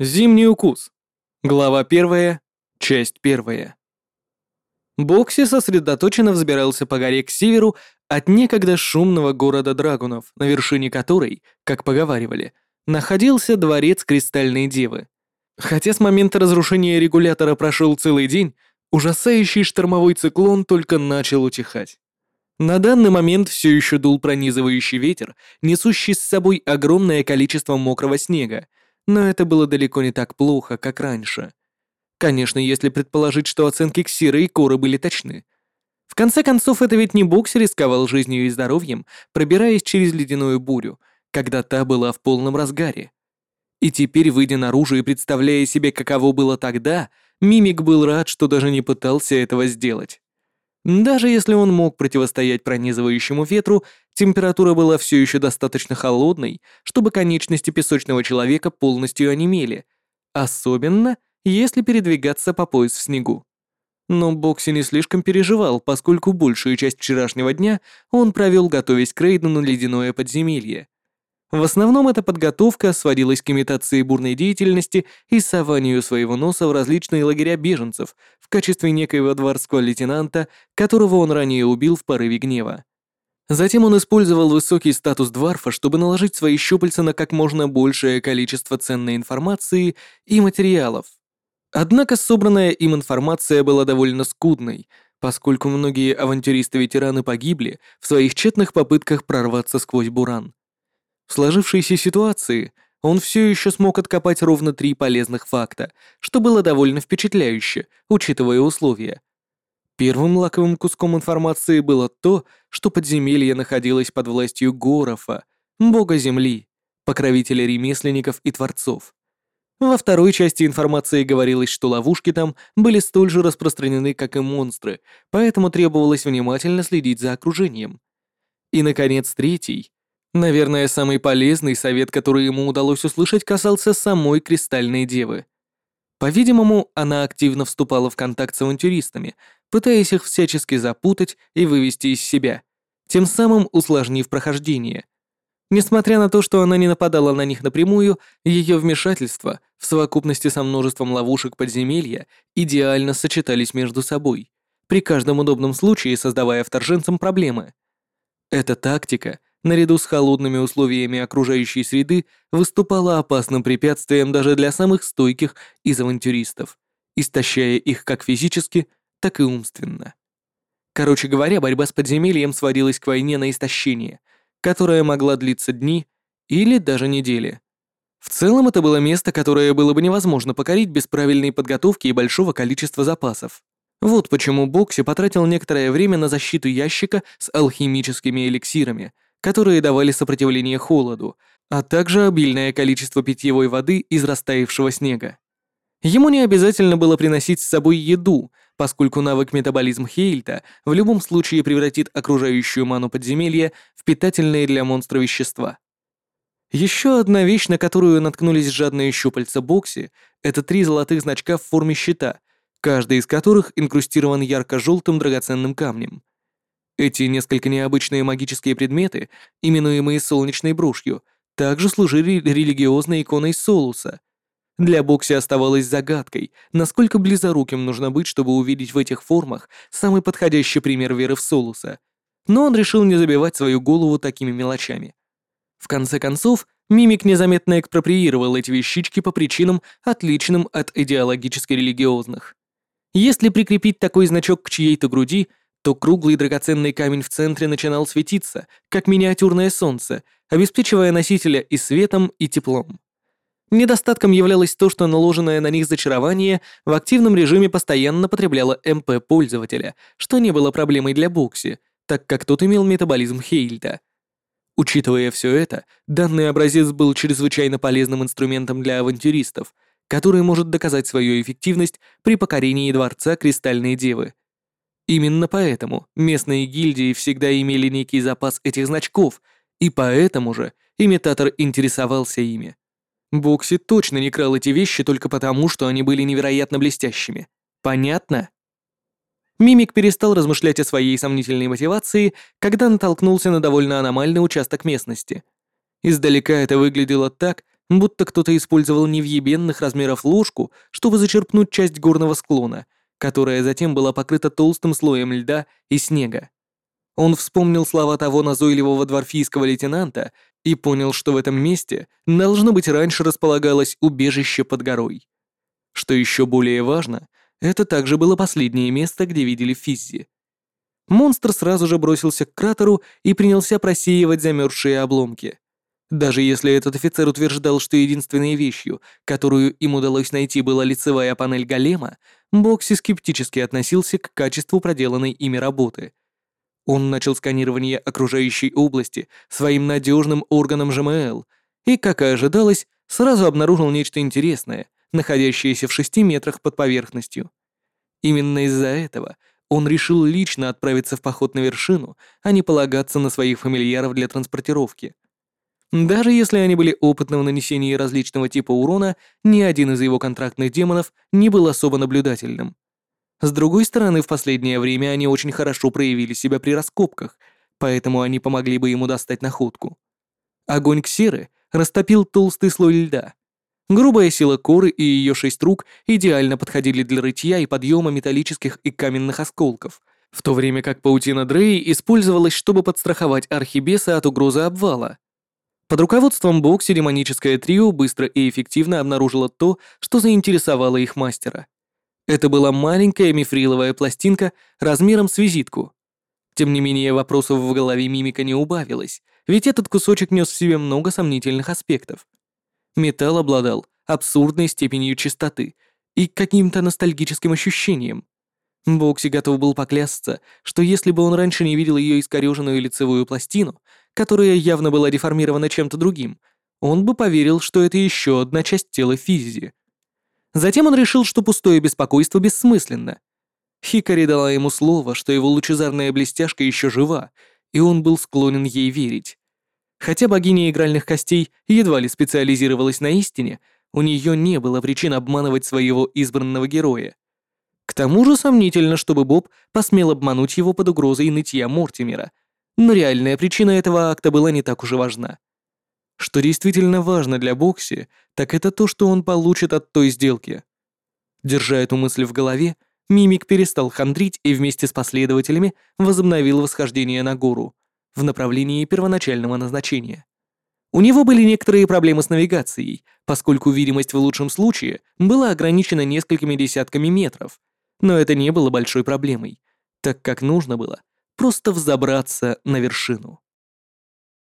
Зимний укус. Глава первая, часть первая. Бокси сосредоточенно взбирался по горе к северу от некогда шумного города драгунов, на вершине которой, как поговаривали, находился дворец Кристальной Девы. Хотя с момента разрушения регулятора прошел целый день, ужасающий штормовой циклон только начал утихать. На данный момент все еще дул пронизывающий ветер, несущий с собой огромное количество мокрого снега, но это было далеко не так плохо, как раньше. Конечно, если предположить, что оценки Ксира и Коры были точны. В конце концов, это ведь не Бокс рисковал жизнью и здоровьем, пробираясь через ледяную бурю, когда та была в полном разгаре. И теперь, выйдя наружу и представляя себе, каково было тогда, Мимик был рад, что даже не пытался этого сделать. Даже если он мог противостоять пронизывающему ветру, температура была все еще достаточно холодной, чтобы конечности песочного человека полностью онемели, особенно если передвигаться по пояс в снегу. Но Бокси не слишком переживал, поскольку большую часть вчерашнего дня он провел, готовясь к рейду на ледяное подземелье. В основном эта подготовка сводилась к имитации бурной деятельности и сованию своего носа в различные лагеря беженцев в качестве некоего дворского лейтенанта, которого он ранее убил в порыве гнева. Затем он использовал высокий статус Дварфа, чтобы наложить свои щупальца на как можно большее количество ценной информации и материалов. Однако собранная им информация была довольно скудной, поскольку многие авантюристы-ветераны погибли в своих тщетных попытках прорваться сквозь буран. В сложившейся ситуации он все еще смог откопать ровно три полезных факта, что было довольно впечатляюще, учитывая условия. Первым лаковым куском информации было то, что подземелье находилось под властью Горофа, бога земли, покровителя ремесленников и творцов. Во второй части информации говорилось, что ловушки там были столь же распространены, как и монстры, поэтому требовалось внимательно следить за окружением. И, наконец, третий Наверное, самый полезный совет, который ему удалось услышать, касался самой Кристальной Девы. По-видимому, она активно вступала в контакт с авантюристами, пытаясь их всячески запутать и вывести из себя, тем самым усложнив прохождение. Несмотря на то, что она не нападала на них напрямую, ее вмешательства, в совокупности со множеством ловушек подземелья, идеально сочетались между собой, при каждом удобном случае создавая вторженцам проблемы. Эта тактика наряду с холодными условиями окружающей среды, выступала опасным препятствием даже для самых стойких из авантюристов, истощая их как физически, так и умственно. Короче говоря, борьба с подземельем сводилась к войне на истощение, которая могла длиться дни или даже недели. В целом это было место, которое было бы невозможно покорить без правильной подготовки и большого количества запасов. Вот почему Бокси потратил некоторое время на защиту ящика с алхимическими эликсирами – которые давали сопротивление холоду, а также обильное количество питьевой воды из растаявшего снега. Ему не обязательно было приносить с собой еду, поскольку навык метаболизм Хейльта в любом случае превратит окружающую ману подземелья в питательные для монстра вещества. Еще одна вещь, на которую наткнулись жадные щупальца Бокси, это три золотых значка в форме щита, каждый из которых инкрустирован ярко-желтым драгоценным камнем. Эти несколько необычные магические предметы, именуемые солнечной брошью, также служили религиозной иконой Солуса. Для Бокси оставалось загадкой, насколько близоруким нужно быть, чтобы увидеть в этих формах самый подходящий пример веры в Солуса. Но он решил не забивать свою голову такими мелочами. В конце концов, Мимик незаметно экспроприировал эти вещички по причинам, отличным от идеологически религиозных. Если прикрепить такой значок к чьей-то груди, то круглый драгоценный камень в центре начинал светиться, как миниатюрное солнце, обеспечивая носителя и светом, и теплом. Недостатком являлось то, что наложенное на них зачарование в активном режиме постоянно потребляло МП пользователя, что не было проблемой для Бокси, так как тот имел метаболизм Хейльта. Учитывая все это, данный образец был чрезвычайно полезным инструментом для авантюристов, который может доказать свою эффективность при покорении Дворца Кристальной Девы — Именно поэтому местные гильдии всегда имели некий запас этих значков, и поэтому же имитатор интересовался ими. Бокси точно не крал эти вещи только потому, что они были невероятно блестящими. Понятно? Мимик перестал размышлять о своей сомнительной мотивации, когда натолкнулся на довольно аномальный участок местности. Издалека это выглядело так, будто кто-то использовал невъебенных размеров ложку, чтобы зачерпнуть часть горного склона, которая затем была покрыта толстым слоем льда и снега. Он вспомнил слова того назойливого дворфийского лейтенанта и понял, что в этом месте должно быть раньше располагалось убежище под горой. Что еще более важно, это также было последнее место, где видели Физзи. Монстр сразу же бросился к кратеру и принялся просеивать замерзшие обломки. Даже если этот офицер утверждал, что единственной вещью, которую им удалось найти, была лицевая панель голема, Бокси скептически относился к качеству проделанной ими работы — он начал сканирование окружающей области своим надежным органом ЖМЛ и, как и ожидалось, сразу обнаружил нечто интересное, находящееся в шести метрах под поверхностью. Именно из-за этого он решил лично отправиться в поход на вершину, а не полагаться на своих фамильяров для транспортировки. Даже если они были опытны в нанесении различного типа урона, ни один из его контрактных демонов не был особо наблюдательным. С другой стороны, в последнее время они очень хорошо проявили себя при раскопках, поэтому они помогли бы ему достать находку. Огонь ксеры растопил толстый слой льда. Грубая сила коры и ее шесть рук идеально подходили для рытья и подъема металлических и каменных осколков, в то время как паутина Дрей использовалась, чтобы подстраховать архибеса от угрозы обвала. Под руководством Бокси демоническое трио быстро и эффективно обнаружило то, что заинтересовало их мастера — это была маленькая мифриловая пластинка размером с визитку. Тем не менее, вопросов в голове мимика не убавилось, ведь этот кусочек нес в себе много сомнительных аспектов. Металл обладал абсурдной степенью чистоты и каким-то ностальгическим ощущением. Бокси готов был поклясться, что если бы он раньше не видел ее искореженную лицевую пластину, которая явно была деформирована чем-то другим, он бы поверил, что это еще одна часть тела Физи. Затем он решил, что пустое беспокойство бессмысленно. Хикари дала ему слово, что его лучезарная блестяшка еще жива, и он был склонен ей верить. Хотя богиня игральных костей едва ли специализировалась на истине, у нее не было причин обманывать своего избранного героя. К тому же сомнительно, чтобы Боб посмел обмануть его под угрозой нытья Мортимера, но реальная причина этого акта была не так уж и важна. Что действительно важно для Бокси, так это то, что он получит от той сделки. Держа эту мысль в голове, Мимик перестал хандрить и вместе с последователями возобновил восхождение на гору в направлении первоначального назначения. У него были некоторые проблемы с навигацией, поскольку видимость в лучшем случае была ограничена несколькими десятками метров, но это не было большой проблемой, так как нужно было просто взобраться на вершину.